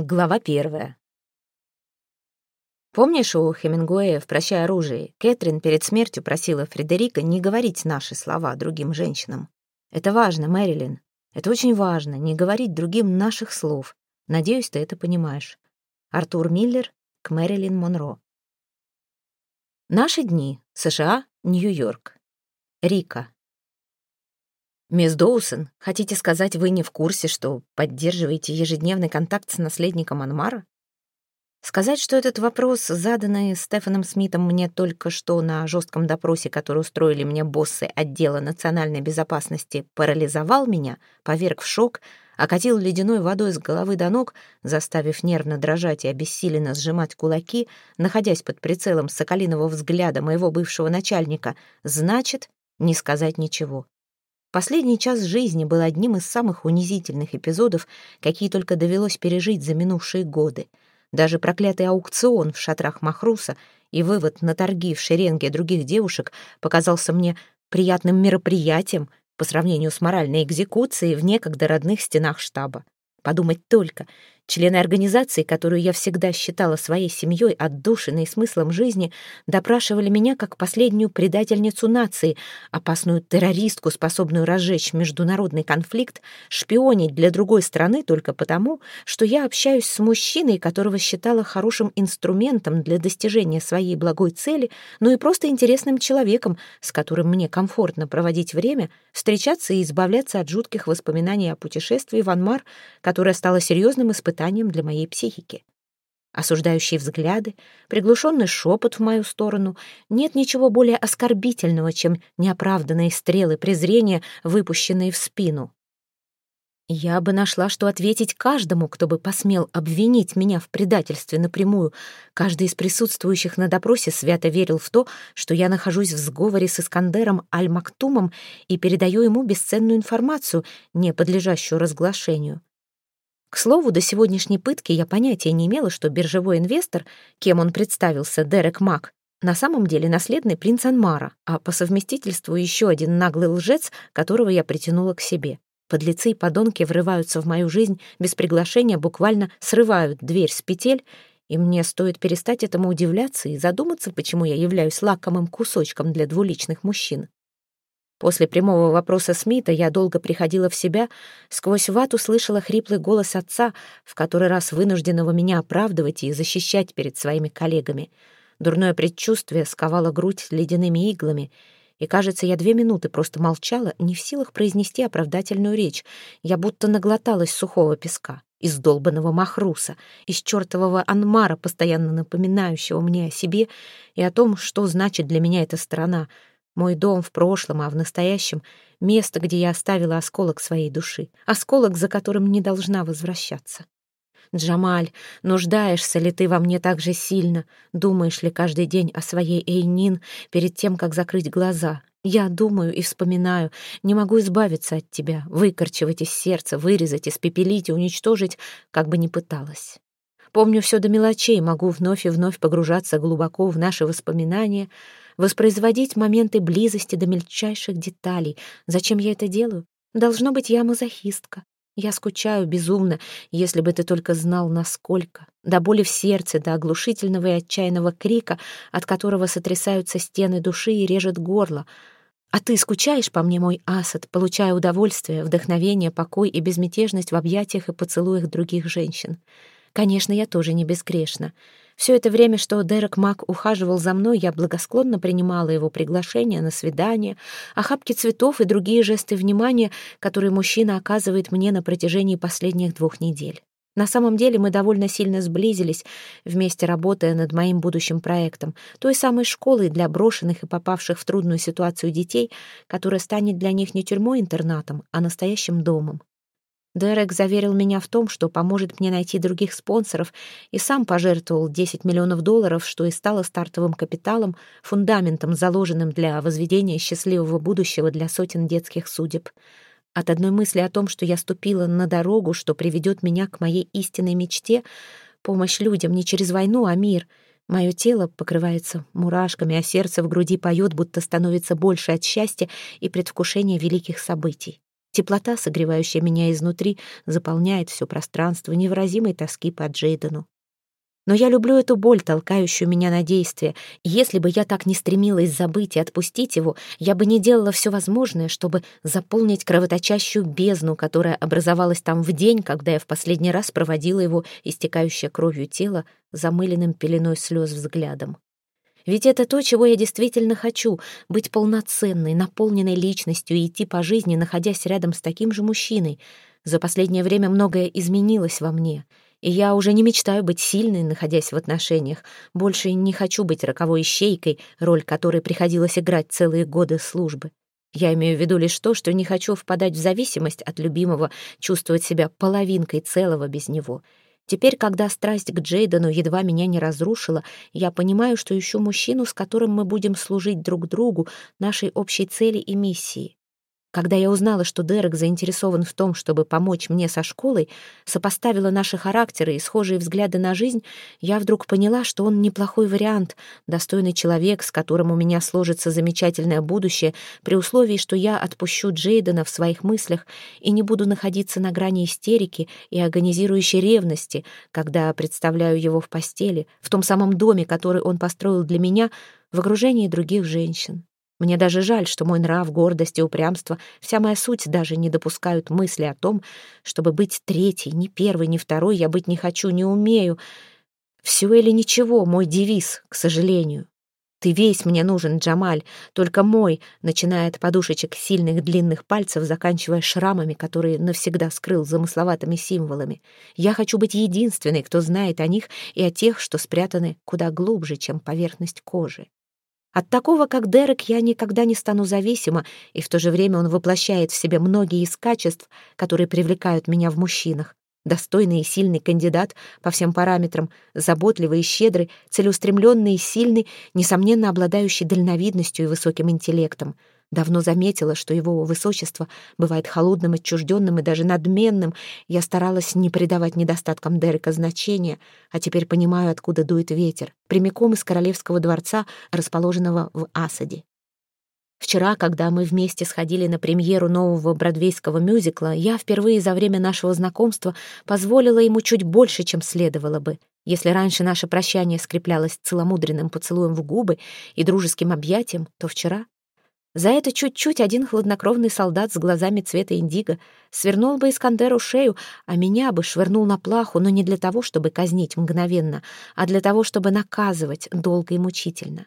Глава первая. Помнишь, у Хемингуэя в «Прощай оружие» Кэтрин перед смертью просила Фредерика не говорить наши слова другим женщинам? Это важно, Мэрилин. Это очень важно, не говорить другим наших слов. Надеюсь, ты это понимаешь. Артур Миллер к Мэрилин Монро. Наши дни. США, Нью-Йорк. Рика. «Мисс Доусон, хотите сказать, вы не в курсе, что поддерживаете ежедневный контакт с наследником Анмара?» Сказать, что этот вопрос, заданный Стефаном Смитом мне только что на жестком допросе, который устроили мне боссы отдела национальной безопасности, парализовал меня, поверг в шок, окатил ледяной водой с головы до ног, заставив нервно дрожать и обессиленно сжимать кулаки, находясь под прицелом соколиного взгляда моего бывшего начальника, значит, не сказать ничего. Последний час жизни был одним из самых унизительных эпизодов, какие только довелось пережить за минувшие годы. Даже проклятый аукцион в шатрах Махруса и вывод на торги в шеренге других девушек показался мне приятным мероприятием по сравнению с моральной экзекуцией в некогда родных стенах штаба. Подумать только, Члены организации, которую я всегда считала своей семьей, отдушиной смыслом жизни, допрашивали меня как последнюю предательницу нации, опасную террористку, способную разжечь международный конфликт, шпионить для другой страны только потому, что я общаюсь с мужчиной, которого считала хорошим инструментом для достижения своей благой цели, но и просто интересным человеком, с которым мне комфортно проводить время, встречаться и избавляться от жутких воспоминаний о путешествии в Анмар, которое стало серьезным испытанием испытанием для моей психики. Осуждающие взгляды, приглушенный шепот в мою сторону. Нет ничего более оскорбительного, чем неоправданные стрелы презрения, выпущенные в спину. Я бы нашла, что ответить каждому, кто бы посмел обвинить меня в предательстве напрямую. Каждый из присутствующих на допросе свято верил в то, что я нахожусь в сговоре с Искандером Аль-Мактумом и передаю ему бесценную информацию, не подлежащую разглашению. К слову, до сегодняшней пытки я понятия не имела, что биржевой инвестор, кем он представился, Дерек Мак, на самом деле наследный принц Анмара, а по совместительству еще один наглый лжец, которого я притянула к себе. Подлецы и подонки врываются в мою жизнь без приглашения, буквально срывают дверь с петель, и мне стоит перестать этому удивляться и задуматься, почему я являюсь лакомым кусочком для двуличных мужчин. После прямого вопроса Смита я долго приходила в себя, сквозь вату слышала хриплый голос отца, в который раз вынужденного меня оправдывать и защищать перед своими коллегами. Дурное предчувствие сковало грудь ледяными иглами, и, кажется, я две минуты просто молчала, не в силах произнести оправдательную речь. Я будто наглоталась сухого песка, из долбанного махруса, из чертового анмара, постоянно напоминающего мне о себе и о том, что значит для меня эта страна — мой дом в прошлом, а в настоящем — место, где я оставила осколок своей души, осколок, за которым не должна возвращаться. Джамаль, нуждаешься ли ты во мне так же сильно? Думаешь ли каждый день о своей Эйнин перед тем, как закрыть глаза? Я думаю и вспоминаю, не могу избавиться от тебя, выкорчевать из сердца, вырезать, испепелить и уничтожить, как бы ни пыталась. Помню все до мелочей, могу вновь и вновь погружаться глубоко в наши воспоминания — воспроизводить моменты близости до мельчайших деталей. Зачем я это делаю? Должно быть, я мазохистка. Я скучаю безумно, если бы ты только знал, насколько. До боли в сердце, до оглушительного и отчаянного крика, от которого сотрясаются стены души и режет горло. А ты скучаешь по мне, мой асад, получая удовольствие, вдохновение, покой и безмятежность в объятиях и поцелуях других женщин. Конечно, я тоже не безгрешна. Все это время, что Дерек Мак ухаживал за мной, я благосклонно принимала его приглашения на свидание, охапки цветов и другие жесты внимания, которые мужчина оказывает мне на протяжении последних двух недель. На самом деле мы довольно сильно сблизились, вместе работая над моим будущим проектом, той самой школой для брошенных и попавших в трудную ситуацию детей, которая станет для них не тюрьмой-интернатом, а настоящим домом. Дерек заверил меня в том, что поможет мне найти других спонсоров, и сам пожертвовал 10 миллионов долларов, что и стало стартовым капиталом, фундаментом, заложенным для возведения счастливого будущего для сотен детских судеб. От одной мысли о том, что я ступила на дорогу, что приведет меня к моей истинной мечте, помощь людям не через войну, а мир, мое тело покрывается мурашками, а сердце в груди поет, будто становится больше от счастья и предвкушения великих событий. Теплота, согревающая меня изнутри, заполняет все пространство невыразимой тоски по Джейдену. Но я люблю эту боль, толкающую меня на действие. Если бы я так не стремилась забыть и отпустить его, я бы не делала все возможное, чтобы заполнить кровоточащую бездну, которая образовалась там в день, когда я в последний раз проводила его, истекающее кровью тело, замыленным пеленой слез взглядом. Ведь это то, чего я действительно хочу — быть полноценной, наполненной личностью и идти по жизни, находясь рядом с таким же мужчиной. За последнее время многое изменилось во мне — и я уже не мечтаю быть сильной, находясь в отношениях. Больше не хочу быть роковой ищейкой, роль которой приходилось играть целые годы службы. Я имею в виду лишь то, что не хочу впадать в зависимость от любимого, чувствовать себя половинкой целого без него. Теперь, когда страсть к Джейдену едва меня не разрушила, я понимаю, что ищу мужчину, с которым мы будем служить друг другу, нашей общей цели и миссии. Когда я узнала, что Дерек заинтересован в том, чтобы помочь мне со школой, сопоставила наши характеры и схожие взгляды на жизнь, я вдруг поняла, что он неплохой вариант, достойный человек, с которым у меня сложится замечательное будущее, при условии, что я отпущу Джейдена в своих мыслях и не буду находиться на грани истерики и агонизирующей ревности, когда представляю его в постели, в том самом доме, который он построил для меня, в окружении других женщин. Мне даже жаль, что мой нрав, гордость и упрямство, вся моя суть даже не допускают мысли о том, чтобы быть третьей, ни первой, ни второй я быть не хочу, не умею. Все или ничего, мой девиз, к сожалению. Ты весь мне нужен, Джамаль, только мой, начиная от подушечек сильных длинных пальцев, заканчивая шрамами, которые навсегда скрыл замысловатыми символами. Я хочу быть единственной, кто знает о них и о тех, что спрятаны куда глубже, чем поверхность кожи. От такого, как Дерек, я никогда не стану зависима, и в то же время он воплощает в себе многие из качеств, которые привлекают меня в мужчинах. Достойный и сильный кандидат по всем параметрам, заботливый и щедрый, целеустремленный и сильный, несомненно обладающий дальновидностью и высоким интеллектом — Давно заметила, что его высочество бывает холодным, отчужденным и даже надменным. Я старалась не придавать недостаткам Дерека значения, а теперь понимаю, откуда дует ветер, прямиком из королевского дворца, расположенного в Асаде. Вчера, когда мы вместе сходили на премьеру нового бродвейского мюзикла, я впервые за время нашего знакомства позволила ему чуть больше, чем следовало бы. Если раньше наше прощание скреплялось целомудренным поцелуем в губы и дружеским объятием, то вчера за это чуть-чуть один хладнокровный солдат с глазами цвета индиго свернул бы Искандеру шею, а меня бы швырнул на плаху, но не для того, чтобы казнить мгновенно, а для того, чтобы наказывать долго и мучительно.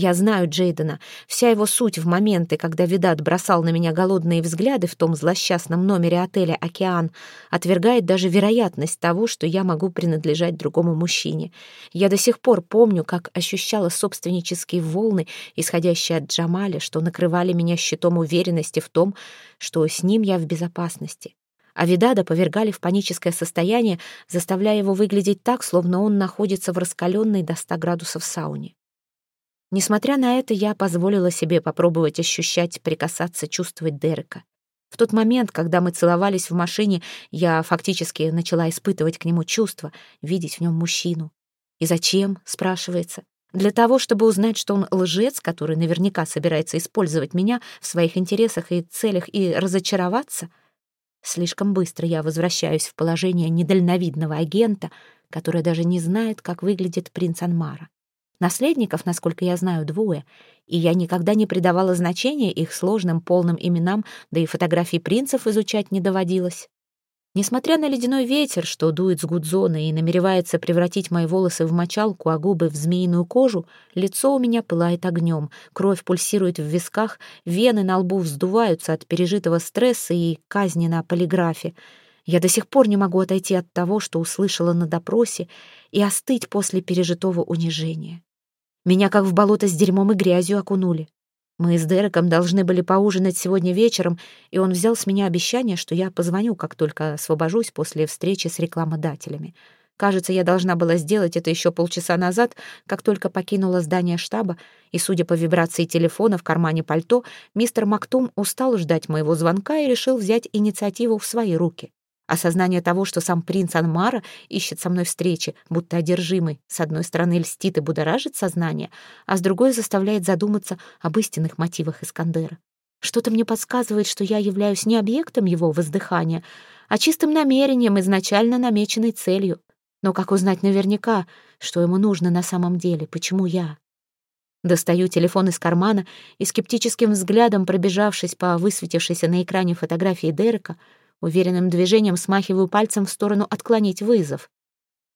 Я знаю Джейдена, вся его суть в моменты, когда Видат бросал на меня голодные взгляды в том злосчастном номере отеля «Океан», отвергает даже вероятность того, что я могу принадлежать другому мужчине. Я до сих пор помню, как ощущала собственнические волны, исходящие от Джамаля, что накрывали меня щитом уверенности в том, что с ним я в безопасности. А Видада повергали в паническое состояние, заставляя его выглядеть так, словно он находится в раскаленной до 100 градусов сауне. Несмотря на это, я позволила себе попробовать ощущать, прикасаться, чувствовать Дерека. В тот момент, когда мы целовались в машине, я фактически начала испытывать к нему чувства, видеть в нем мужчину. «И зачем?» — спрашивается. «Для того, чтобы узнать, что он лжец, который наверняка собирается использовать меня в своих интересах и целях и разочароваться?» Слишком быстро я возвращаюсь в положение недальновидного агента, который даже не знает, как выглядит принц Анмара. Наследников, насколько я знаю, двое, и я никогда не придавала значения их сложным полным именам, да и фотографий принцев изучать не доводилось. Несмотря на ледяной ветер, что дует с гудзона и намеревается превратить мои волосы в мочалку, а губы в змеиную кожу, лицо у меня пылает огнем, кровь пульсирует в висках, вены на лбу вздуваются от пережитого стресса и казни на полиграфе. Я до сих пор не могу отойти от того, что услышала на допросе, и остыть после пережитого унижения. Меня как в болото с дерьмом и грязью окунули. Мы с Дереком должны были поужинать сегодня вечером, и он взял с меня обещание, что я позвоню, как только освобожусь после встречи с рекламодателями. Кажется, я должна была сделать это еще полчаса назад, как только покинула здание штаба, и, судя по вибрации телефона в кармане пальто, мистер Мактум устал ждать моего звонка и решил взять инициативу в свои руки. Осознание того, что сам принц Анмара ищет со мной встречи, будто одержимый, с одной стороны льстит и будоражит сознание, а с другой заставляет задуматься об истинных мотивах Искандера. Что-то мне подсказывает, что я являюсь не объектом его воздыхания, а чистым намерением, изначально намеченной целью. Но как узнать наверняка, что ему нужно на самом деле, почему я? Достаю телефон из кармана и скептическим взглядом, пробежавшись по высветившейся на экране фотографии Дерека, уверенным движением смахиваю пальцем в сторону «отклонить вызов».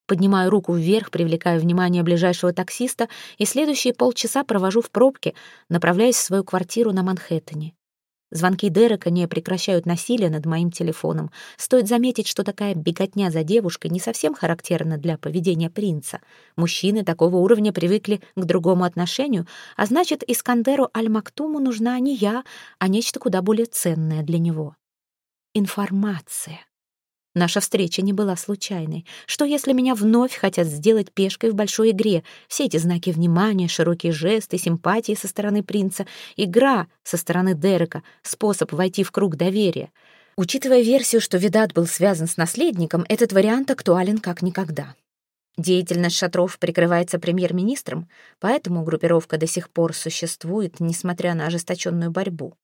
Поднимаю руку вверх, привлекая внимание ближайшего таксиста, и следующие полчаса провожу в пробке, направляясь в свою квартиру на Манхэттене. Звонки Дерека не прекращают насилие над моим телефоном. Стоит заметить, что такая беготня за девушкой не совсем характерна для поведения принца. Мужчины такого уровня привыкли к другому отношению, а значит, Искандеру Аль-Мактуму нужна не я, а нечто куда более ценное для него. Информация. Наша встреча не была случайной. Что, если меня вновь хотят сделать пешкой в большой игре? Все эти знаки внимания, широкие жесты, симпатии со стороны принца, игра со стороны Дерека, способ войти в круг доверия. Учитывая версию, что Видат был связан с наследником, этот вариант актуален как никогда. Деятельность шатров прикрывается премьер-министром, поэтому группировка до сих пор существует, несмотря на ожесточенную борьбу.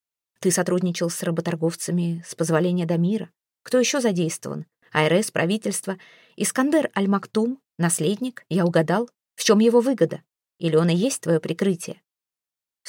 Ты сотрудничал с работорговцами с позволения Дамира. Кто еще задействован? АРС, правительство. Искандер Аль-Мактум, наследник, я угадал. В чем его выгода? Или он и есть твое прикрытие?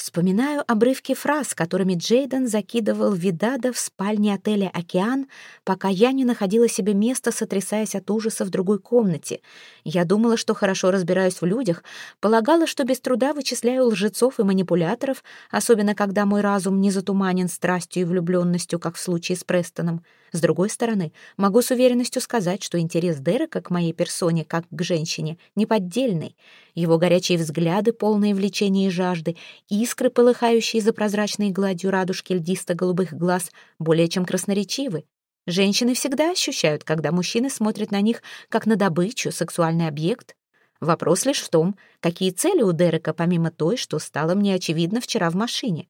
Вспоминаю обрывки фраз, которыми Джейден закидывал Видада в спальне отеля «Океан», пока я не находила себе места, сотрясаясь от ужаса в другой комнате. Я думала, что хорошо разбираюсь в людях, полагала, что без труда вычисляю лжецов и манипуляторов, особенно когда мой разум не затуманен страстью и влюбленностью, как в случае с Престоном. С другой стороны, могу с уверенностью сказать, что интерес Дерека к моей персоне, как к женщине, неподдельный. Его горячие взгляды, полные влечения и жажды, искры, полыхающие за прозрачной гладью радужки льдисто-голубых глаз, более чем красноречивы. Женщины всегда ощущают, когда мужчины смотрят на них как на добычу, сексуальный объект. Вопрос лишь в том, какие цели у Дерека, помимо той, что стало мне очевидно вчера в машине.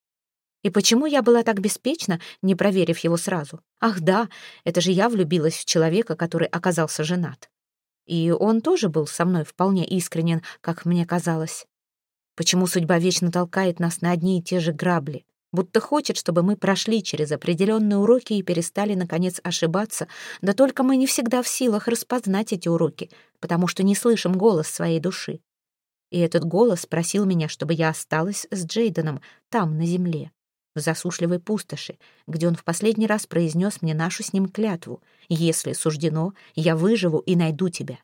И почему я была так беспечна, не проверив его сразу? Ах да, это же я влюбилась в человека, который оказался женат. И он тоже был со мной вполне искренен, как мне казалось. Почему судьба вечно толкает нас на одни и те же грабли? Будто хочет, чтобы мы прошли через определенные уроки и перестали, наконец, ошибаться, да только мы не всегда в силах распознать эти уроки, потому что не слышим голос своей души. И этот голос просил меня, чтобы я осталась с Джейденом там, на земле в засушливой пустоши, где он в последний раз произнес мне нашу с ним клятву «Если суждено, я выживу и найду тебя».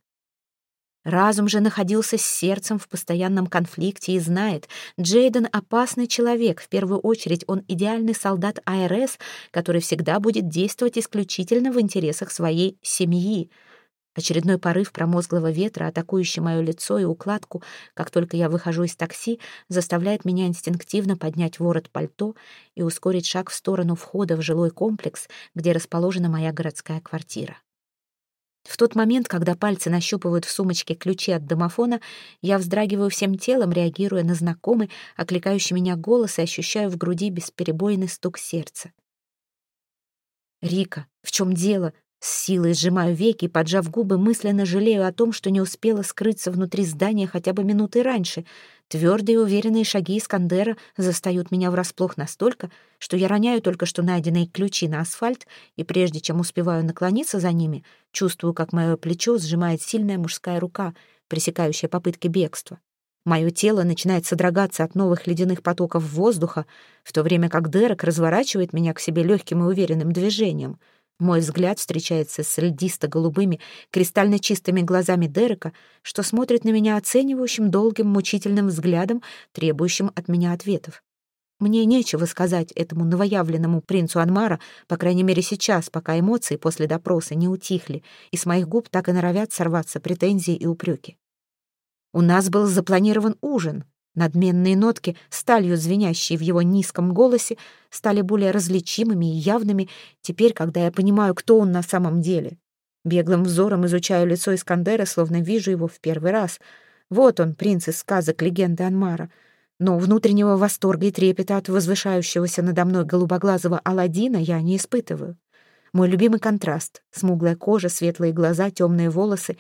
Разум же находился с сердцем в постоянном конфликте и знает, Джейден — опасный человек, в первую очередь он идеальный солдат АРС, который всегда будет действовать исключительно в интересах своей семьи — Очередной порыв промозглого ветра, атакующий мое лицо и укладку, как только я выхожу из такси, заставляет меня инстинктивно поднять ворот пальто и ускорить шаг в сторону входа в жилой комплекс, где расположена моя городская квартира. В тот момент, когда пальцы нащупывают в сумочке ключи от домофона, я вздрагиваю всем телом, реагируя на знакомый, окликающий меня голос и ощущаю в груди бесперебойный стук сердца. «Рика, в чем дело?» С силой сжимаю веки, поджав губы, мысленно жалею о том, что не успела скрыться внутри здания хотя бы минуты раньше. Твердые уверенные шаги Искандера застают меня врасплох настолько, что я роняю только что найденные ключи на асфальт, и прежде чем успеваю наклониться за ними, чувствую, как мое плечо сжимает сильная мужская рука, пресекающая попытки бегства. Мое тело начинает содрогаться от новых ледяных потоков воздуха, в то время как Дерек разворачивает меня к себе легким и уверенным движением — мой взгляд встречается с льдисто-голубыми, кристально чистыми глазами Дерека, что смотрит на меня оценивающим, долгим, мучительным взглядом, требующим от меня ответов. Мне нечего сказать этому новоявленному принцу Анмара, по крайней мере сейчас, пока эмоции после допроса не утихли, и с моих губ так и норовят сорваться претензии и упреки. У нас был запланирован ужин, Надменные нотки, сталью звенящие в его низком голосе, стали более различимыми и явными теперь, когда я понимаю, кто он на самом деле. Беглым взором изучаю лицо Искандера, словно вижу его в первый раз. Вот он, принц из сказок легенды Анмара. Но внутреннего восторга и трепета от возвышающегося надо мной голубоглазого Аладдина я не испытываю. Мой любимый контраст — смуглая кожа, светлые глаза, темные волосы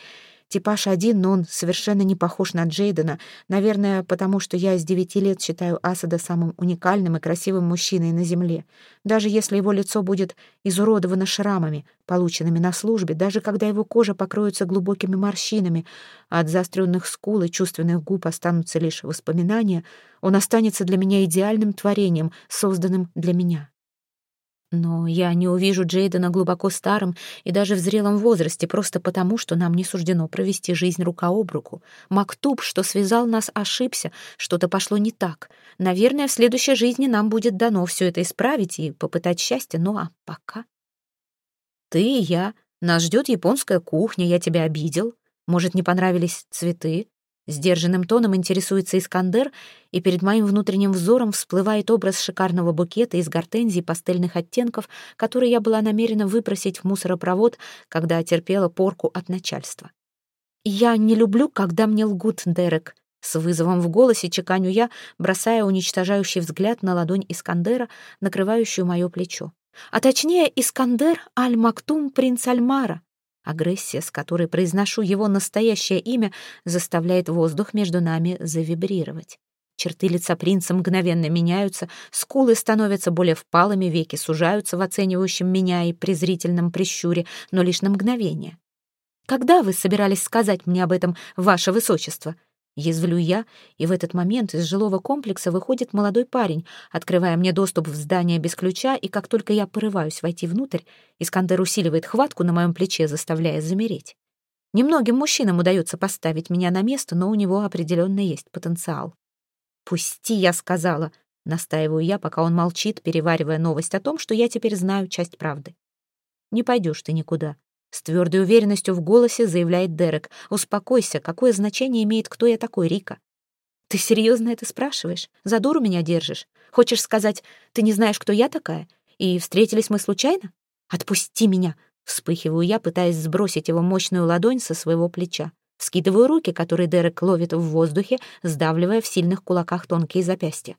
Типаж один, но он совершенно не похож на Джейдена. Наверное, потому что я с девяти лет считаю Асада самым уникальным и красивым мужчиной на Земле. Даже если его лицо будет изуродовано шрамами, полученными на службе, даже когда его кожа покроется глубокими морщинами, а от заостренных скул и чувственных губ останутся лишь воспоминания, он останется для меня идеальным творением, созданным для меня. Но я не увижу Джейдена глубоко старым и даже в зрелом возрасте, просто потому, что нам не суждено провести жизнь рука об руку. Мактуб, что связал нас, ошибся, что-то пошло не так. Наверное, в следующей жизни нам будет дано все это исправить и попытать счастье, ну а пока... Ты и я. Нас ждет японская кухня, я тебя обидел. Может, не понравились цветы? Сдержанным тоном интересуется Искандер, и перед моим внутренним взором всплывает образ шикарного букета из гортензий пастельных оттенков, который я была намерена выбросить в мусоропровод, когда терпела порку от начальства. «Я не люблю, когда мне лгут, Дерек», — с вызовом в голосе чеканю я, бросая уничтожающий взгляд на ладонь Искандера, накрывающую мое плечо. А точнее, Искандер Аль-Мактум, принц Альмара. Агрессия, с которой произношу его настоящее имя, заставляет воздух между нами завибрировать. Черты лица принца мгновенно меняются, скулы становятся более впалыми, веки сужаются в оценивающем меня и презрительном прищуре, но лишь на мгновение. «Когда вы собирались сказать мне об этом, ваше высочество?» Язвлю я, и в этот момент из жилого комплекса выходит молодой парень, открывая мне доступ в здание без ключа, и как только я порываюсь войти внутрь, Искандер усиливает хватку на моем плече, заставляя замереть. Немногим мужчинам удается поставить меня на место, но у него определенно есть потенциал. «Пусти», — я сказала, — настаиваю я, пока он молчит, переваривая новость о том, что я теперь знаю часть правды. «Не пойдешь ты никуда», с твердой уверенностью в голосе заявляет Дерек. «Успокойся, какое значение имеет, кто я такой, Рика?» «Ты серьезно это спрашиваешь? За дуру меня держишь? Хочешь сказать, ты не знаешь, кто я такая? И встретились мы случайно? Отпусти меня!» Вспыхиваю я, пытаясь сбросить его мощную ладонь со своего плеча. Скидываю руки, которые Дерек ловит в воздухе, сдавливая в сильных кулаках тонкие запястья.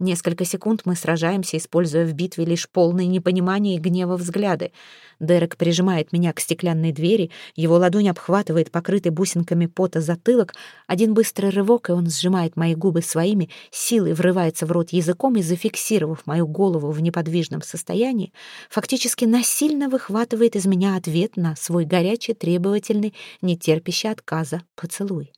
Несколько секунд мы сражаемся, используя в битве лишь полное непонимание и гнева взгляды. Дерек прижимает меня к стеклянной двери, его ладонь обхватывает покрытый бусинками пота затылок. Один быстрый рывок, и он сжимает мои губы своими, силой врывается в рот языком и, зафиксировав мою голову в неподвижном состоянии, фактически насильно выхватывает из меня ответ на свой горячий, требовательный, нетерпящий отказа поцелуй.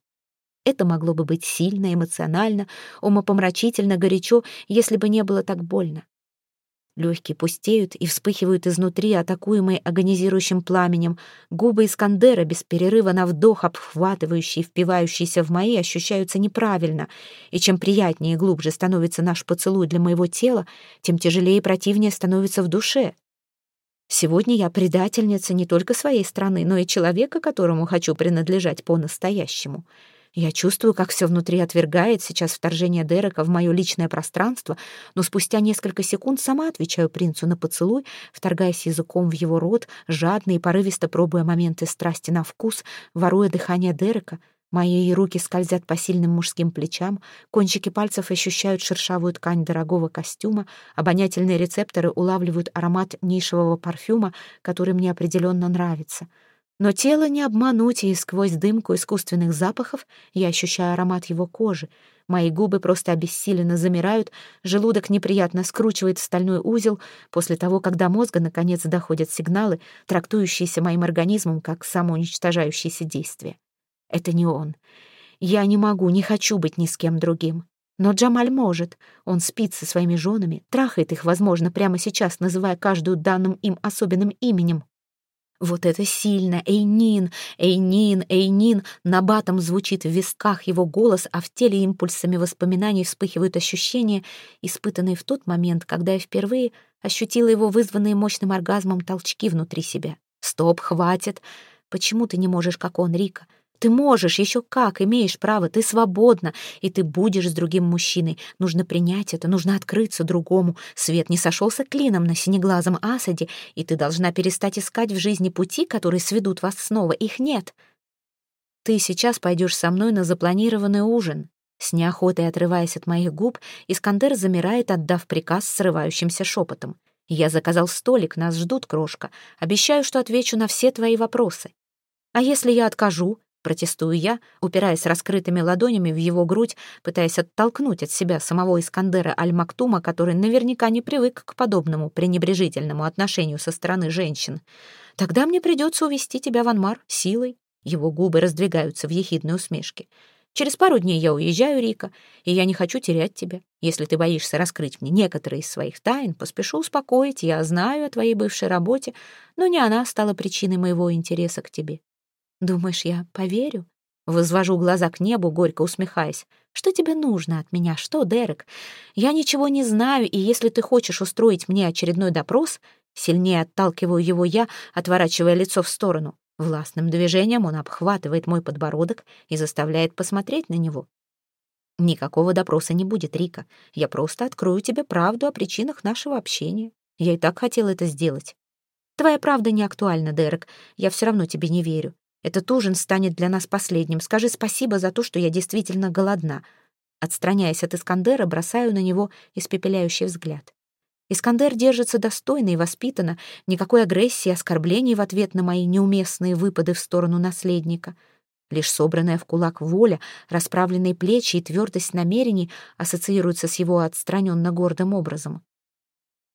Это могло бы быть сильно, эмоционально, умопомрачительно, горячо, если бы не было так больно. Легкие пустеют и вспыхивают изнутри, атакуемые агонизирующим пламенем. Губы Искандера без перерыва на вдох, обхватывающие, впивающиеся в мои, ощущаются неправильно. И чем приятнее и глубже становится наш поцелуй для моего тела, тем тяжелее и противнее становится в душе. Сегодня я предательница не только своей страны, но и человека, которому хочу принадлежать по-настоящему. Я чувствую, как все внутри отвергает сейчас вторжение Дерека в мое личное пространство, но спустя несколько секунд сама отвечаю принцу на поцелуй, вторгаясь языком в его рот, жадно и порывисто пробуя моменты страсти на вкус, воруя дыхание Дерека. Мои руки скользят по сильным мужским плечам, кончики пальцев ощущают шершавую ткань дорогого костюма, обонятельные рецепторы улавливают аромат нишевого парфюма, который мне определенно нравится — но тело не обмануть, и сквозь дымку искусственных запахов я ощущаю аромат его кожи. Мои губы просто обессиленно замирают, желудок неприятно скручивает в стальной узел после того, когда мозга наконец доходят сигналы, трактующиеся моим организмом как самоуничтожающиеся действия. Это не он. Я не могу, не хочу быть ни с кем другим. Но Джамаль может. Он спит со своими женами, трахает их, возможно, прямо сейчас, называя каждую данным им особенным именем. Вот это сильно! Эйнин! Эйнин! Эйнин! Набатом звучит в висках его голос, а в теле импульсами воспоминаний вспыхивают ощущения, испытанные в тот момент, когда я впервые ощутила его вызванные мощным оргазмом толчки внутри себя. «Стоп, хватит! Почему ты не можешь, как он, Рика? Ты можешь, еще как, имеешь право, ты свободна, и ты будешь с другим мужчиной. Нужно принять это, нужно открыться другому. Свет не сошелся клином на синеглазом Асаде, и ты должна перестать искать в жизни пути, которые сведут вас снова. Их нет. Ты сейчас пойдешь со мной на запланированный ужин. С неохотой отрываясь от моих губ, Искандер замирает, отдав приказ срывающимся шепотом. «Я заказал столик, нас ждут, крошка. Обещаю, что отвечу на все твои вопросы. А если я откажу?» Протестую я, упираясь раскрытыми ладонями в его грудь, пытаясь оттолкнуть от себя самого Искандера Аль-Мактума, который наверняка не привык к подобному пренебрежительному отношению со стороны женщин. «Тогда мне придется увести тебя в Анмар силой». Его губы раздвигаются в ехидной усмешке. «Через пару дней я уезжаю, Рика, и я не хочу терять тебя. Если ты боишься раскрыть мне некоторые из своих тайн, поспешу успокоить. Я знаю о твоей бывшей работе, но не она стала причиной моего интереса к тебе. Думаешь, я поверю? Возвожу глаза к небу, горько усмехаясь. Что тебе нужно от меня? Что, Дерек? Я ничего не знаю, и если ты хочешь устроить мне очередной допрос, сильнее отталкиваю его я, отворачивая лицо в сторону. Властным движением он обхватывает мой подбородок и заставляет посмотреть на него. Никакого допроса не будет, Рика. Я просто открою тебе правду о причинах нашего общения. Я и так хотела это сделать. Твоя правда не актуальна, Дерек. Я все равно тебе не верю. Этот ужин станет для нас последним. Скажи спасибо за то, что я действительно голодна. Отстраняясь от Искандера, бросаю на него испепеляющий взгляд. Искандер держится достойно и воспитанно, никакой агрессии и оскорблений в ответ на мои неуместные выпады в сторону наследника. Лишь собранная в кулак воля, расправленные плечи и твердость намерений ассоциируются с его отстраненно гордым образом.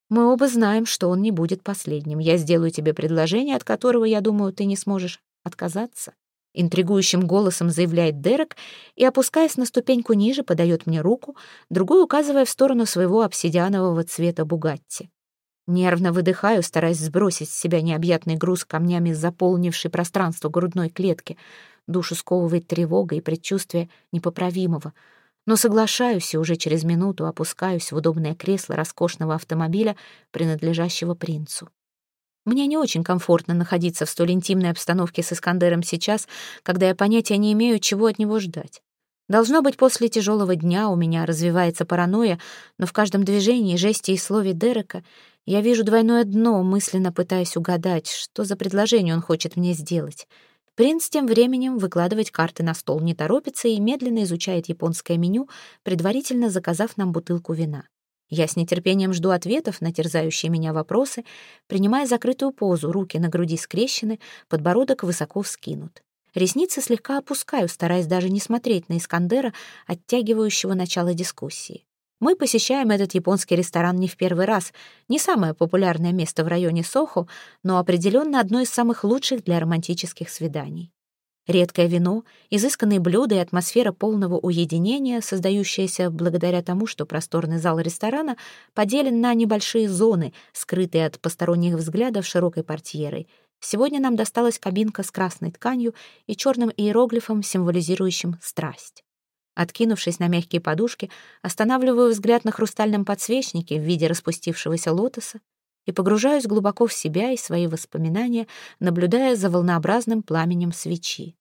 Мы оба знаем, что он не будет последним. Я сделаю тебе предложение, от которого, я думаю, ты не сможешь отказаться. Интригующим голосом заявляет Дерек и, опускаясь на ступеньку ниже, подает мне руку, другой указывая в сторону своего обсидианового цвета Бугатти. Нервно выдыхаю, стараясь сбросить с себя необъятный груз камнями, заполнивший пространство грудной клетки. Душу сковывает тревога и предчувствие непоправимого. Но соглашаюсь и уже через минуту опускаюсь в удобное кресло роскошного автомобиля, принадлежащего принцу. Мне не очень комфортно находиться в столь интимной обстановке с Искандером сейчас, когда я понятия не имею, чего от него ждать. Должно быть, после тяжелого дня у меня развивается паранойя, но в каждом движении, жесте и слове Дерека я вижу двойное дно, мысленно пытаясь угадать, что за предложение он хочет мне сделать. Принц тем временем выкладывать карты на стол не торопится и медленно изучает японское меню, предварительно заказав нам бутылку вина. Я с нетерпением жду ответов на терзающие меня вопросы, принимая закрытую позу, руки на груди скрещены, подбородок высоко вскинут. Ресницы слегка опускаю, стараясь даже не смотреть на Искандера, оттягивающего начало дискуссии. Мы посещаем этот японский ресторан не в первый раз. Не самое популярное место в районе Сохо, но определенно одно из самых лучших для романтических свиданий. Редкое вино, изысканные блюда и атмосфера полного уединения, создающаяся благодаря тому, что просторный зал ресторана поделен на небольшие зоны, скрытые от посторонних взглядов широкой портьерой. Сегодня нам досталась кабинка с красной тканью и черным иероглифом, символизирующим страсть. Откинувшись на мягкие подушки, останавливаю взгляд на хрустальном подсвечнике в виде распустившегося лотоса и погружаюсь глубоко в себя и свои воспоминания, наблюдая за волнообразным пламенем свечи.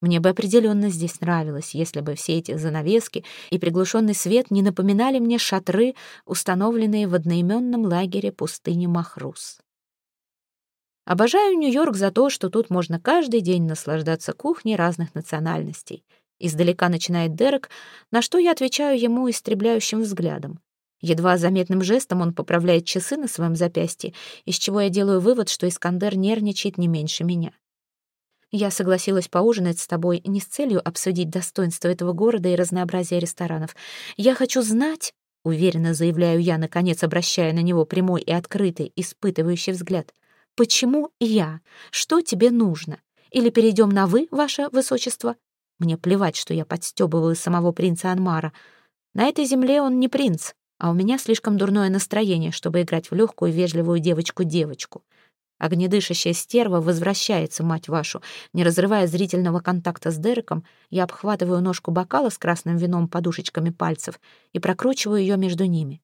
Мне бы определенно здесь нравилось, если бы все эти занавески и приглушенный свет не напоминали мне шатры, установленные в одноименном лагере пустыни Махрус. Обожаю Нью-Йорк за то, что тут можно каждый день наслаждаться кухней разных национальностей. Издалека начинает Дерек, на что я отвечаю ему истребляющим взглядом. Едва заметным жестом он поправляет часы на своем запястье, из чего я делаю вывод, что Искандер нервничает не меньше меня. Я согласилась поужинать с тобой не с целью обсудить достоинство этого города и разнообразие ресторанов. Я хочу знать, — уверенно заявляю я, наконец обращая на него прямой и открытый, испытывающий взгляд, — почему я? Что тебе нужно? Или перейдем на «вы», ваше высочество? Мне плевать, что я подстебываю самого принца Анмара. На этой земле он не принц, а у меня слишком дурное настроение, чтобы играть в легкую вежливую девочку-девочку. Огнедышащая стерва возвращается, мать вашу. Не разрывая зрительного контакта с Дереком, я обхватываю ножку бокала с красным вином подушечками пальцев и прокручиваю ее между ними.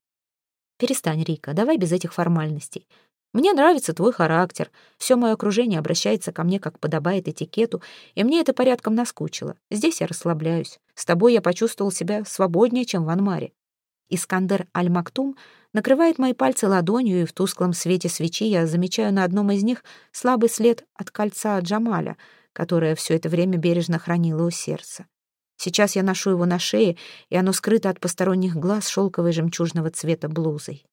«Перестань, Рика, давай без этих формальностей. Мне нравится твой характер. Все мое окружение обращается ко мне, как подобает этикету, и мне это порядком наскучило. Здесь я расслабляюсь. С тобой я почувствовал себя свободнее, чем в Анмаре. Искандер Аль-Мактум накрывает мои пальцы ладонью, и в тусклом свете свечи я замечаю на одном из них слабый след от кольца Джамаля, которое все это время бережно хранило у сердца. Сейчас я ношу его на шее, и оно скрыто от посторонних глаз шелковой жемчужного цвета блузой.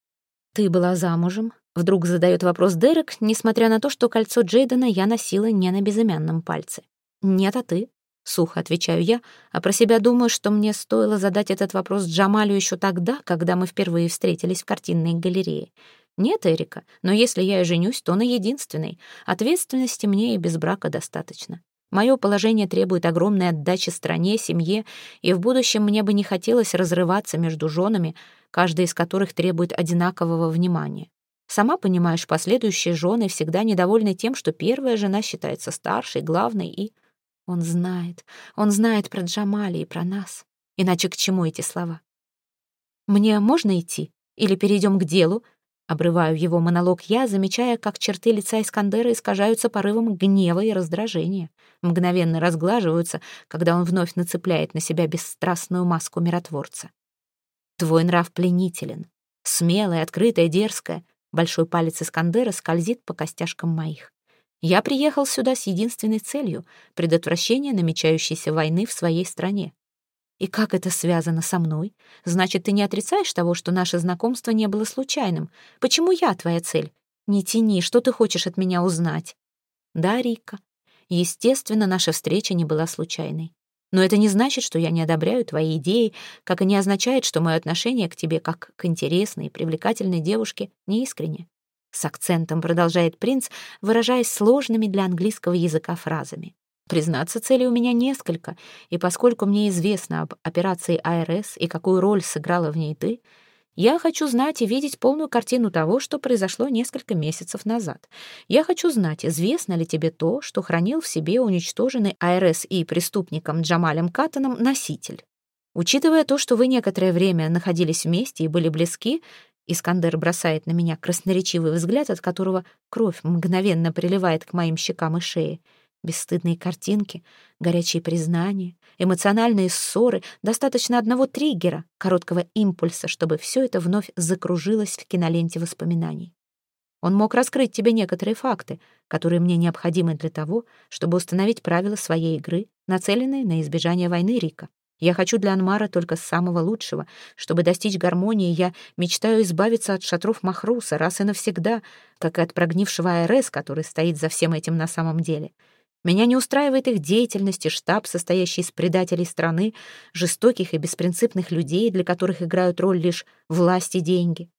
«Ты была замужем?» — вдруг задает вопрос Дерек, несмотря на то, что кольцо Джейдена я носила не на безымянном пальце. «Нет, а ты?» Сухо отвечаю я, а про себя думаю, что мне стоило задать этот вопрос Джамалю еще тогда, когда мы впервые встретились в картинной галерее. Нет, Эрика, но если я и женюсь, то на единственной. Ответственности мне и без брака достаточно. Мое положение требует огромной отдачи стране, семье, и в будущем мне бы не хотелось разрываться между женами, каждая из которых требует одинакового внимания. Сама понимаешь, последующие жены всегда недовольны тем, что первая жена считается старшей, главной и... Он знает, он знает про Джамали и про нас. Иначе к чему эти слова? «Мне можно идти? Или перейдем к делу?» Обрываю его монолог я, замечая, как черты лица Искандера искажаются порывом гнева и раздражения, мгновенно разглаживаются, когда он вновь нацепляет на себя бесстрастную маску миротворца. Твой нрав пленителен. Смелая, открытая, дерзкая. Большой палец Искандера скользит по костяшкам моих. Я приехал сюда с единственной целью — предотвращение намечающейся войны в своей стране. И как это связано со мной? Значит, ты не отрицаешь того, что наше знакомство не было случайным? Почему я твоя цель? Не тяни, что ты хочешь от меня узнать? Да, Рика. Естественно, наша встреча не была случайной. Но это не значит, что я не одобряю твои идеи, как и не означает, что мое отношение к тебе как к интересной и привлекательной девушке неискренне. С акцентом продолжает принц, выражаясь сложными для английского языка фразами. Признаться, целей у меня несколько, и поскольку мне известно об операции АРС и какую роль сыграла в ней ты, я хочу знать и видеть полную картину того, что произошло несколько месяцев назад. Я хочу знать, известно ли тебе то, что хранил в себе уничтоженный АРС и преступником Джамалем Каттоном носитель. Учитывая то, что вы некоторое время находились вместе и были близки, Искандер бросает на меня красноречивый взгляд, от которого кровь мгновенно приливает к моим щекам и шее. Бесстыдные картинки, горячие признания, эмоциональные ссоры. Достаточно одного триггера, короткого импульса, чтобы все это вновь закружилось в киноленте воспоминаний. Он мог раскрыть тебе некоторые факты, которые мне необходимы для того, чтобы установить правила своей игры, нацеленные на избежание войны Рика. Я хочу для Анмара только самого лучшего. Чтобы достичь гармонии, я мечтаю избавиться от шатров Махруса раз и навсегда, как и от прогнившего АРС, который стоит за всем этим на самом деле. Меня не устраивает их деятельность и штаб, состоящий из предателей страны, жестоких и беспринципных людей, для которых играют роль лишь власть и деньги.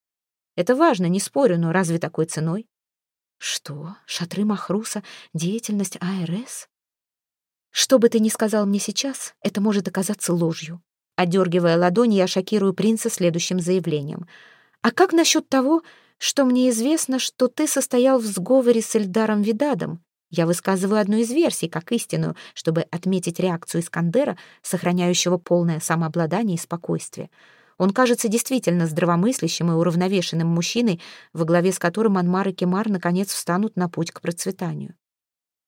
Это важно, не спорю, но разве такой ценой? Что? Шатры Махруса? Деятельность АРС? Что бы ты ни сказал мне сейчас, это может оказаться ложью. Одергивая ладони, я шокирую принца следующим заявлением. А как насчет того, что мне известно, что ты состоял в сговоре с Эльдаром Видадом? Я высказываю одну из версий, как истинную, чтобы отметить реакцию Искандера, сохраняющего полное самообладание и спокойствие. Он кажется действительно здравомыслящим и уравновешенным мужчиной, во главе с которым Анмар и Кемар наконец встанут на путь к процветанию.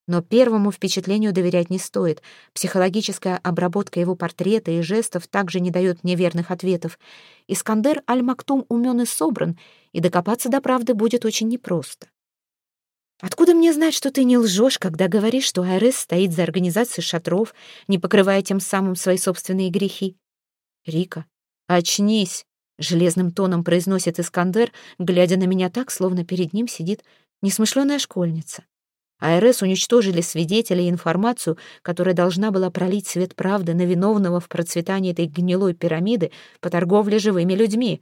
Но первому впечатлению доверять не стоит. Психологическая обработка его портрета и жестов также не дает мне верных ответов. Искандер Аль-Мактум умен и собран, и докопаться до правды будет очень непросто. Откуда мне знать, что ты не лжешь, когда говоришь, что АРС стоит за организацией шатров, не покрывая тем самым свои собственные грехи? Рика, очнись, железным тоном произносит Искандер, глядя на меня так, словно перед ним сидит несмышленая школьница. АРС уничтожили свидетелей и информацию, которая должна была пролить свет правды на виновного в процветании этой гнилой пирамиды по торговле живыми людьми.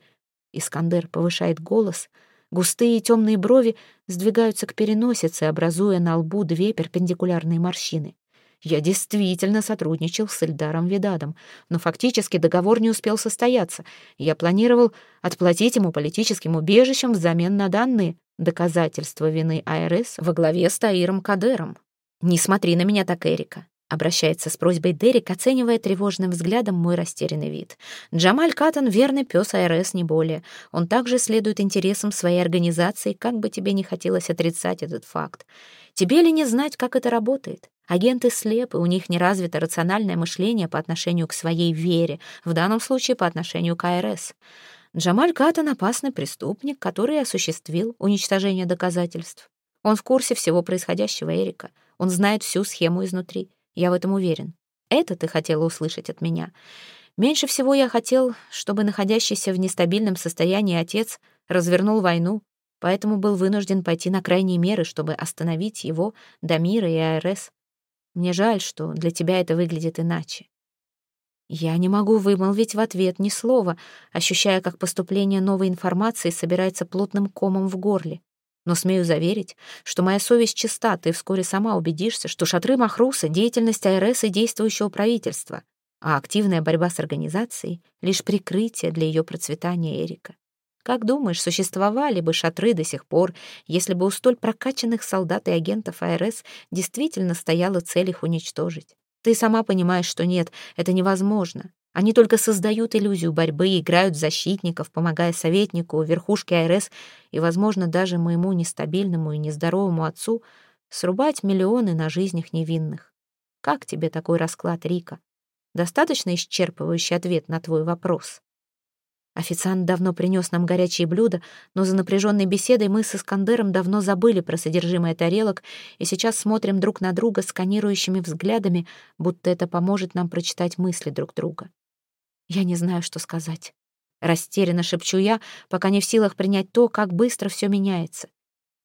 Искандер повышает голос. Густые темные брови сдвигаются к переносице, образуя на лбу две перпендикулярные морщины. Я действительно сотрудничал с Эльдаром Видадом, но фактически договор не успел состояться. Я планировал отплатить ему политическим убежищем взамен на данные доказательства вины АРС во главе с Таиром Кадером. «Не смотри на меня так, Эрика», — обращается с просьбой Дерек, оценивая тревожным взглядом мой растерянный вид. «Джамаль Каттон — верный пес АРС, не более. Он также следует интересам своей организации, как бы тебе не хотелось отрицать этот факт. Тебе ли не знать, как это работает? Агенты слепы, у них не развито рациональное мышление по отношению к своей вере, в данном случае по отношению к АРС. Джамаль Катан — опасный преступник, который осуществил уничтожение доказательств. Он в курсе всего происходящего Эрика. Он знает всю схему изнутри. Я в этом уверен. Это ты хотела услышать от меня. Меньше всего я хотел, чтобы находящийся в нестабильном состоянии отец развернул войну, поэтому был вынужден пойти на крайние меры, чтобы остановить его, Дамира и АРС. Мне жаль, что для тебя это выглядит иначе. Я не могу вымолвить в ответ ни слова, ощущая, как поступление новой информации собирается плотным комом в горле. Но смею заверить, что моя совесть чиста, ты вскоре сама убедишься, что шатры Махруса — деятельность АРС и действующего правительства, а активная борьба с организацией — лишь прикрытие для ее процветания Эрика. Как думаешь, существовали бы шатры до сих пор, если бы у столь прокачанных солдат и агентов АРС действительно стояла цель их уничтожить? Ты сама понимаешь, что нет, это невозможно. Они только создают иллюзию борьбы, играют защитников, помогая советнику, верхушке АРС и, возможно, даже моему нестабильному и нездоровому отцу срубать миллионы на жизнях невинных. Как тебе такой расклад, Рика? Достаточно исчерпывающий ответ на твой вопрос? Официант давно принес нам горячие блюда, но за напряженной беседой мы с Искандером давно забыли про содержимое тарелок и сейчас смотрим друг на друга сканирующими взглядами, будто это поможет нам прочитать мысли друг друга. Я не знаю, что сказать. Растерянно шепчу я, пока не в силах принять то, как быстро все меняется.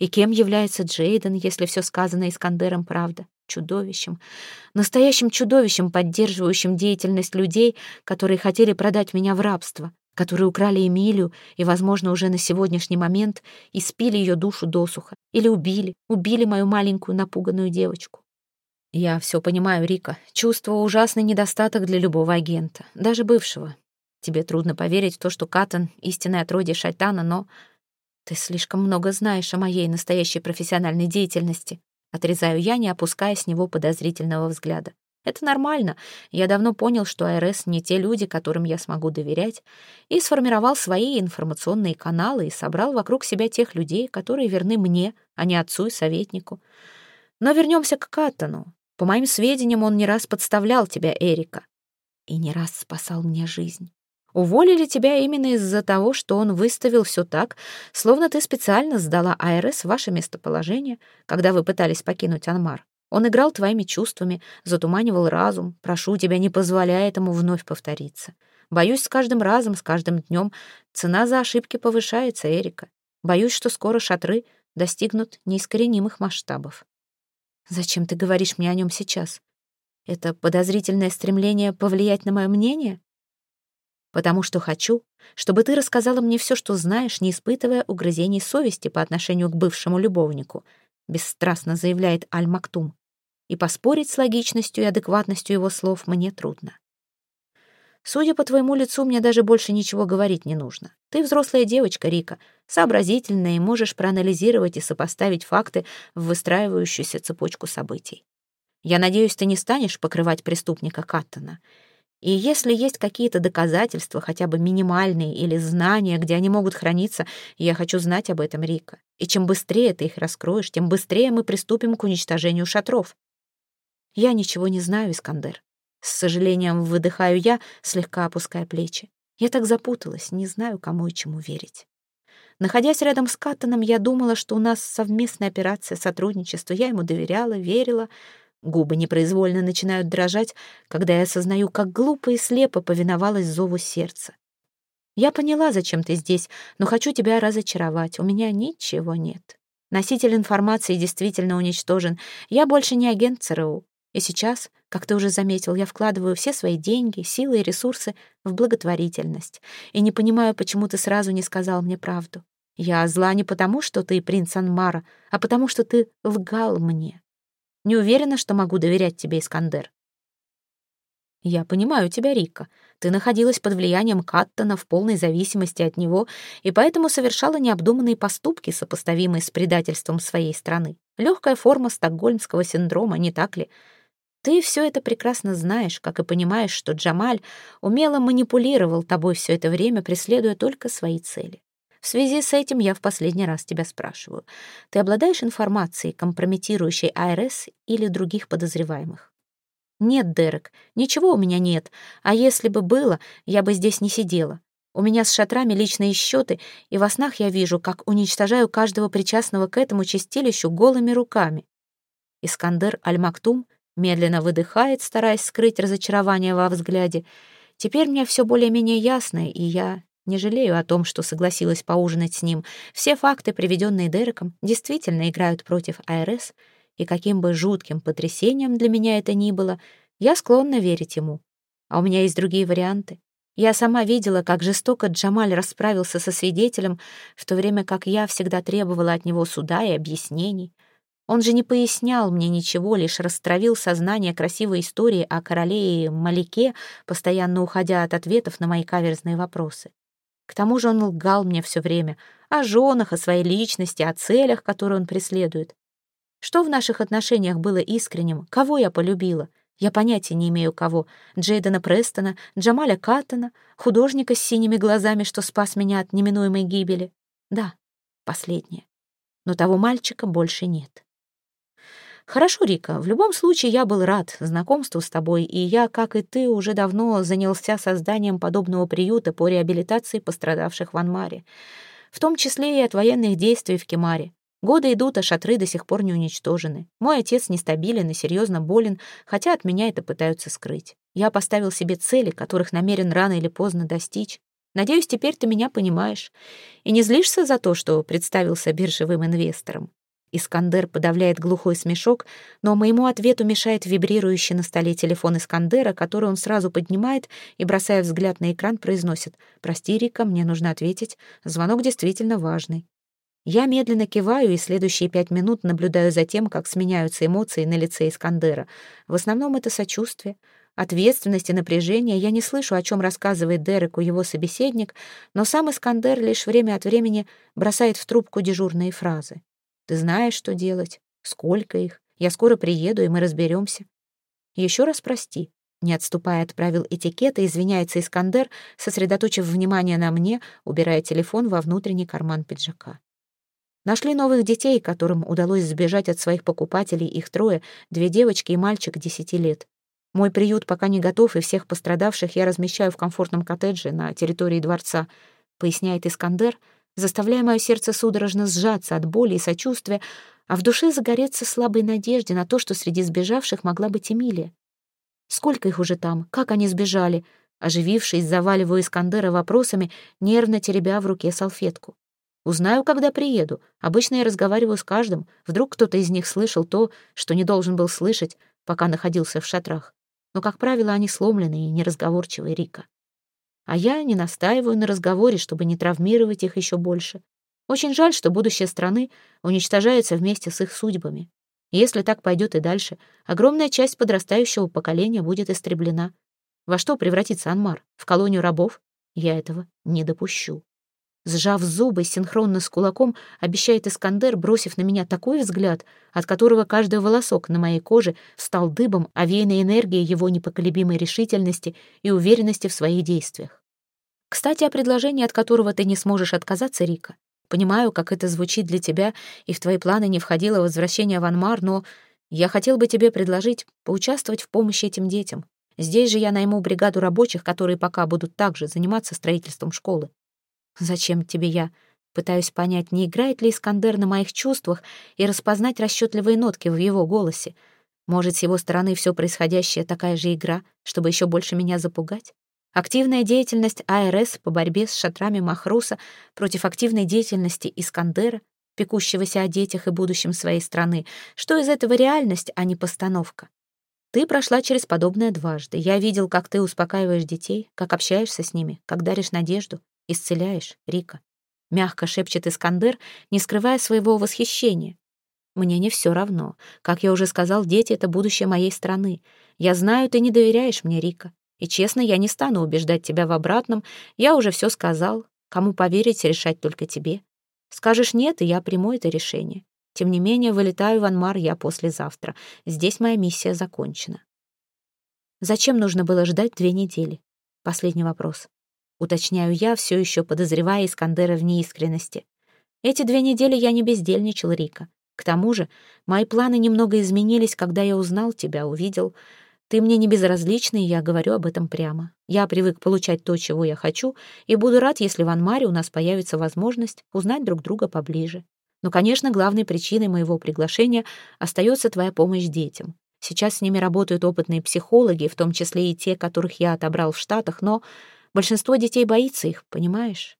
И кем является Джейден, если все сказано Искандером правда? Чудовищем. Настоящим чудовищем, поддерживающим деятельность людей, которые хотели продать меня в рабство которые украли Эмилию и, возможно, уже на сегодняшний момент испили ее душу досуха. Или убили, убили мою маленькую напуганную девочку. Я все понимаю, Рика. Чувство — ужасный недостаток для любого агента, даже бывшего. Тебе трудно поверить в то, что Катан — истинное отродье шайтана, но... Ты слишком много знаешь о моей настоящей профессиональной деятельности. Отрезаю я, не опуская с него подозрительного взгляда. Это нормально. Я давно понял, что АРС не те люди, которым я смогу доверять, и сформировал свои информационные каналы и собрал вокруг себя тех людей, которые верны мне, а не отцу и советнику. Но вернемся к Каттону. По моим сведениям, он не раз подставлял тебя, Эрика, и не раз спасал мне жизнь. Уволили тебя именно из-за того, что он выставил все так, словно ты специально сдала АРС ваше местоположение, когда вы пытались покинуть Анмар. Он играл твоими чувствами, затуманивал разум. Прошу тебя, не позволяй этому вновь повториться. Боюсь, с каждым разом, с каждым днем цена за ошибки повышается, Эрика. Боюсь, что скоро шатры достигнут неискоренимых масштабов. Зачем ты говоришь мне о нем сейчас? Это подозрительное стремление повлиять на мое мнение? Потому что хочу, чтобы ты рассказала мне все, что знаешь, не испытывая угрызений совести по отношению к бывшему любовнику, бесстрастно заявляет Аль-Мактум и поспорить с логичностью и адекватностью его слов мне трудно. Судя по твоему лицу, мне даже больше ничего говорить не нужно. Ты взрослая девочка, Рика, сообразительная и можешь проанализировать и сопоставить факты в выстраивающуюся цепочку событий. Я надеюсь, ты не станешь покрывать преступника Каттона. И если есть какие-то доказательства, хотя бы минимальные, или знания, где они могут храниться, я хочу знать об этом, Рика. И чем быстрее ты их раскроешь, тем быстрее мы приступим к уничтожению шатров. Я ничего не знаю, Искандер. С сожалением выдыхаю я, слегка опуская плечи. Я так запуталась, не знаю, кому и чему верить. Находясь рядом с Каттоном, я думала, что у нас совместная операция, сотрудничество. Я ему доверяла, верила. Губы непроизвольно начинают дрожать, когда я осознаю, как глупо и слепо повиновалась зову сердца. Я поняла, зачем ты здесь, но хочу тебя разочаровать. У меня ничего нет. Носитель информации действительно уничтожен. Я больше не агент ЦРУ. И сейчас, как ты уже заметил, я вкладываю все свои деньги, силы и ресурсы в благотворительность. И не понимаю, почему ты сразу не сказал мне правду. Я зла не потому, что ты принц Анмара, а потому, что ты лгал мне. Не уверена, что могу доверять тебе, Искандер. Я понимаю тебя, Рика. Ты находилась под влиянием Каттона в полной зависимости от него и поэтому совершала необдуманные поступки, сопоставимые с предательством своей страны. Легкая форма стокгольмского синдрома, не так ли? Ты все это прекрасно знаешь, как и понимаешь, что Джамаль умело манипулировал тобой все это время, преследуя только свои цели. В связи с этим я в последний раз тебя спрашиваю. Ты обладаешь информацией, компрометирующей АРС или других подозреваемых? Нет, Дерек, ничего у меня нет. А если бы было, я бы здесь не сидела. У меня с шатрами личные счеты, и во снах я вижу, как уничтожаю каждого причастного к этому чистилищу голыми руками. Искандер Аль-Мактум — Медленно выдыхает, стараясь скрыть разочарование во взгляде. Теперь мне все более-менее ясно, и я не жалею о том, что согласилась поужинать с ним. Все факты, приведенные Дереком, действительно играют против АРС, И каким бы жутким потрясением для меня это ни было, я склонна верить ему. А у меня есть другие варианты. Я сама видела, как жестоко Джамаль расправился со свидетелем, в то время как я всегда требовала от него суда и объяснений. Он же не пояснял мне ничего, лишь растравил сознание красивой истории о короле и Малике, постоянно уходя от ответов на мои каверзные вопросы. К тому же он лгал мне все время о женах, о своей личности, о целях, которые он преследует. Что в наших отношениях было искренним? Кого я полюбила? Я понятия не имею кого. Джейдена Престона, Джамаля Каттона, художника с синими глазами, что спас меня от неминуемой гибели. Да, последнее. Но того мальчика больше нет. Хорошо, Рика, в любом случае я был рад знакомству с тобой, и я, как и ты, уже давно занялся созданием подобного приюта по реабилитации пострадавших в Анмаре, в том числе и от военных действий в Кемаре. Годы идут, а шатры до сих пор не уничтожены. Мой отец нестабилен и серьезно болен, хотя от меня это пытаются скрыть. Я поставил себе цели, которых намерен рано или поздно достичь. Надеюсь, теперь ты меня понимаешь. И не злишься за то, что представился биржевым инвестором. Искандер подавляет глухой смешок, но моему ответу мешает вибрирующий на столе телефон Искандера, который он сразу поднимает и, бросая взгляд на экран, произносит «Прости, Рика, мне нужно ответить. Звонок действительно важный». Я медленно киваю и следующие пять минут наблюдаю за тем, как сменяются эмоции на лице Искандера. В основном это сочувствие. Ответственность и напряжение я не слышу, о чем рассказывает Дереку его собеседник, но сам Искандер лишь время от времени бросает в трубку дежурные фразы. «Ты знаешь, что делать? Сколько их? Я скоро приеду, и мы разберемся». «Еще раз прости», не отступая, отправил этикет и извиняется Искандер, сосредоточив внимание на мне, убирая телефон во внутренний карман пиджака. Нашли новых детей, которым удалось сбежать от своих покупателей, их трое, две девочки и мальчик десяти лет. Мой приют пока не готов, и всех пострадавших я размещаю в комфортном коттедже на территории дворца, поясняет Искандер, заставляя мое сердце судорожно сжаться от боли и сочувствия, а в душе загореться слабой надежде на то, что среди сбежавших могла быть Эмилия. Сколько их уже там? Как они сбежали? Оживившись, заваливаю Искандера вопросами, нервно теребя в руке салфетку. Узнаю, когда приеду. Обычно я разговариваю с каждым. Вдруг кто-то из них слышал то, что не должен был слышать, пока находился в шатрах. Но, как правило, они сломленные и неразговорчивые Рика. А я не настаиваю на разговоре, чтобы не травмировать их еще больше. Очень жаль, что будущее страны уничтожается вместе с их судьбами. если так пойдет и дальше, огромная часть подрастающего поколения будет истреблена. Во что превратится Анмар? В колонию рабов? Я этого не допущу. Сжав зубы синхронно с кулаком, обещает Искандер, бросив на меня такой взгляд, от которого каждый волосок на моей коже стал дыбом, овеянной энергией его непоколебимой решительности и уверенности в своих действиях. Кстати, о предложении, от которого ты не сможешь отказаться, Рика. Понимаю, как это звучит для тебя, и в твои планы не входило возвращение в Анмар, но я хотел бы тебе предложить поучаствовать в помощи этим детям. Здесь же я найму бригаду рабочих, которые пока будут также заниматься строительством школы. Зачем тебе я? Пытаюсь понять, не играет ли Искандер на моих чувствах и распознать расчетливые нотки в его голосе. Может, с его стороны все происходящее такая же игра, чтобы еще больше меня запугать? Активная деятельность АРС по борьбе с шатрами Махруса против активной деятельности Искандера, пекущегося о детях и будущем своей страны. Что из этого реальность, а не постановка? Ты прошла через подобное дважды. Я видел, как ты успокаиваешь детей, как общаешься с ними, как даришь надежду. Исцеляешь, Рика. Мягко шепчет Искандер, не скрывая своего восхищения. Мне не все равно. Как я уже сказал, дети — это будущее моей страны. Я знаю, ты не доверяешь мне, Рика. И честно, я не стану убеждать тебя в обратном. Я уже все сказал. Кому поверить, решать только тебе. Скажешь нет, и я приму это решение. Тем не менее, вылетаю в Анмар я послезавтра. Здесь моя миссия закончена. Зачем нужно было ждать две недели? Последний вопрос. Уточняю я, все еще подозревая Искандера в неискренности. Эти две недели я не бездельничал, Рика. К тому же, мои планы немного изменились, когда я узнал тебя, увидел. Ты мне не безразличный, я говорю об этом прямо. Я привык получать то, чего я хочу, и буду рад, если в Анмаре у нас появится возможность узнать друг друга поближе. Но, конечно, главной причиной моего приглашения остается твоя помощь детям. Сейчас с ними работают опытные психологи, в том числе и те, которых я отобрал в Штатах, но Большинство детей боится их, понимаешь?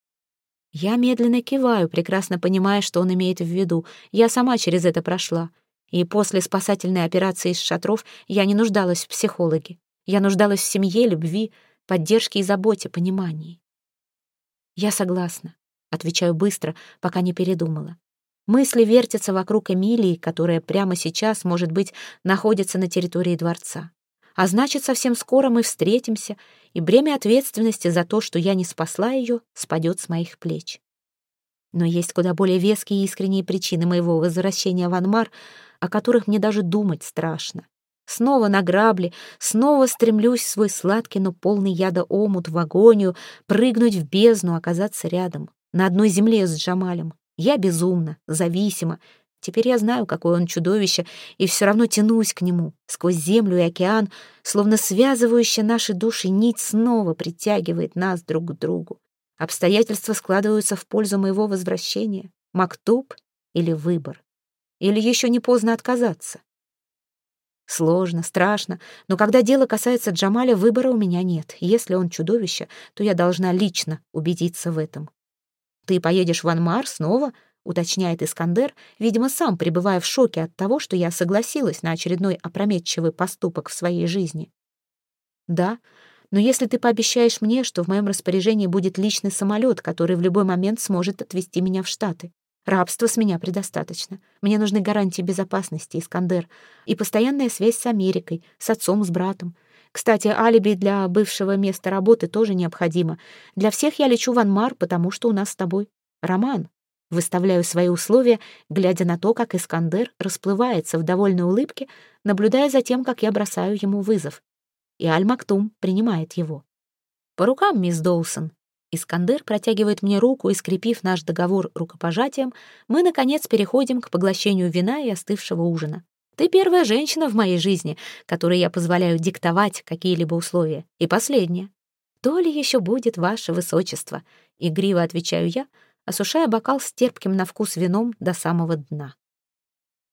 Я медленно киваю, прекрасно понимая, что он имеет в виду. Я сама через это прошла. И после спасательной операции из шатров я не нуждалась в психологе. Я нуждалась в семье, любви, поддержке и заботе, понимании. Я согласна. Отвечаю быстро, пока не передумала. Мысли вертятся вокруг Эмилии, которая прямо сейчас, может быть, находится на территории дворца. А значит, совсем скоро мы встретимся, и бремя ответственности за то, что я не спасла ее, спадет с моих плеч. Но есть куда более веские и искренние причины моего возвращения в Анмар, о которых мне даже думать страшно. Снова на грабли, снова стремлюсь в свой сладкий, но полный яда омут в агонию, прыгнуть в бездну, оказаться рядом, на одной земле с Джамалем. Я безумна, зависима. Теперь я знаю, какое он чудовище, и все равно тянусь к нему. Сквозь землю и океан, словно связывающая наши души нить, снова притягивает нас друг к другу. Обстоятельства складываются в пользу моего возвращения. Мактуб или выбор. Или еще не поздно отказаться. Сложно, страшно, но когда дело касается Джамаля, выбора у меня нет. Если он чудовище, то я должна лично убедиться в этом. «Ты поедешь в Анмар снова?» — уточняет Искандер, видимо, сам пребывая в шоке от того, что я согласилась на очередной опрометчивый поступок в своей жизни. «Да, но если ты пообещаешь мне, что в моем распоряжении будет личный самолет, который в любой момент сможет отвезти меня в Штаты. Рабства с меня предостаточно. Мне нужны гарантии безопасности, Искандер, и постоянная связь с Америкой, с отцом, с братом. Кстати, алиби для бывшего места работы тоже необходимо. Для всех я лечу в Анмар, потому что у нас с тобой роман. Выставляю свои условия, глядя на то, как Искандер расплывается в довольной улыбке, наблюдая за тем, как я бросаю ему вызов. И Аль-Мактум принимает его. «По рукам, мисс Доусон». Искандер протягивает мне руку, и, скрепив наш договор рукопожатием, мы, наконец, переходим к поглощению вина и остывшего ужина. Ты первая женщина в моей жизни, которой я позволяю диктовать какие-либо условия. И последняя. То ли еще будет ваше высочество? Игриво отвечаю я, осушая бокал с терпким на вкус вином до самого дна.